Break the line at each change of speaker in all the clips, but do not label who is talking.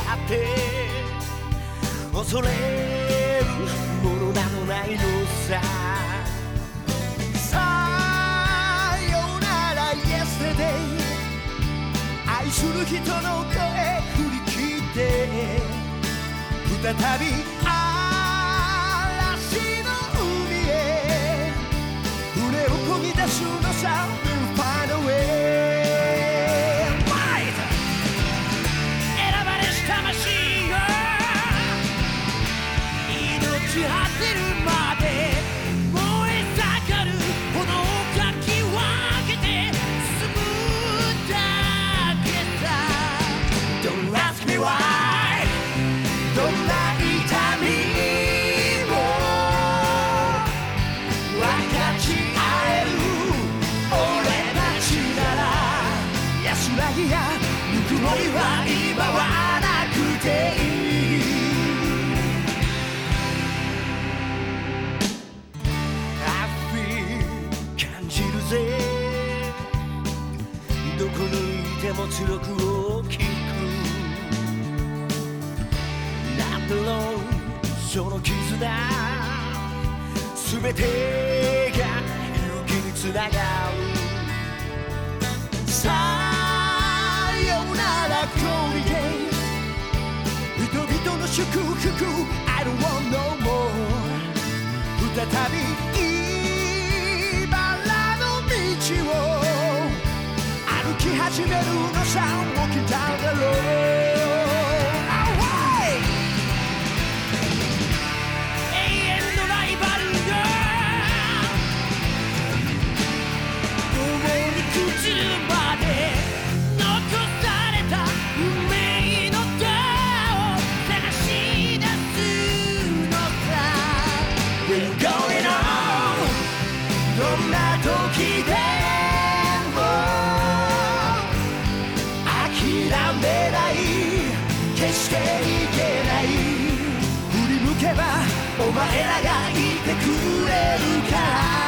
って恐れるものなどないのさ。さよなら Yesterday 愛する人の声振り切って再び嵐の海へ。船を漕ぎ出すのさ。命果てるまで燃え盛る炎をかき分けて進むだけさ Don't ask me why どんな痛みも分かち合える俺たちなら安らぎやぬくもりはこにいても強く大きく Not alone その絆すべてが勇気につながるさよなら Glory Day 人々の祝福 I don't want no more 再び茨の道を。歩き始めるのさ Walking down the road めない。決していけない。振り向けばお前らがいてくれるから。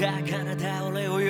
遥か彼方俺を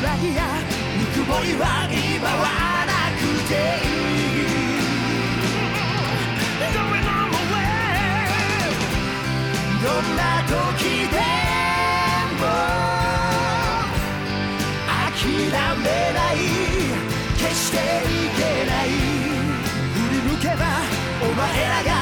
上着やぬくもりは今はなくていい Going on my way どんな時でも。諦めない決していけない振り向けばお前らが